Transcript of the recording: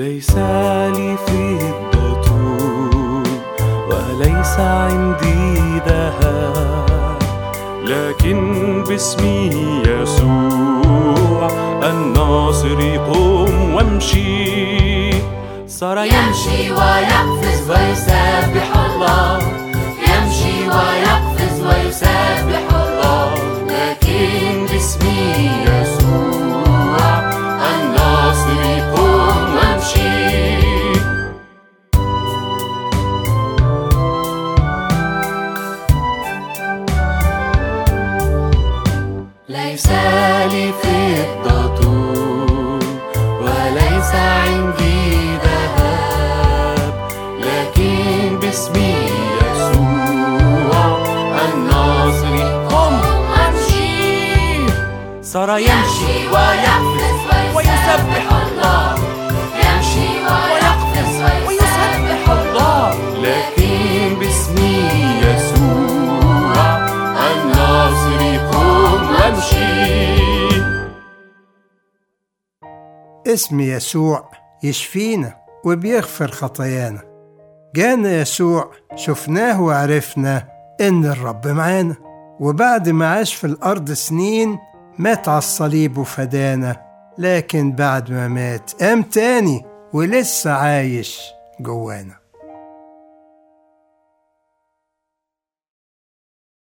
ليس لي فضة وليس عندي ذهب لكن باسمي يسوع الناصر قم وامشي. صار يمشي ويقفز ويسبح الله. ليس لي فضة وليس عندي ذهب لكن باسمي يسوع الناصر. قم وامشي صار يمشي ويقفز ويسبح. اسم يسوع يشفينا وبيغفر خطايانا. جانا يسوع شفناه وعرفنا إن الرب معانا وبعد ما عاش في الأرض سنين مات على الصليب وفدانا لكن بعد ما مات قام تاني ولسه عايش جوانا.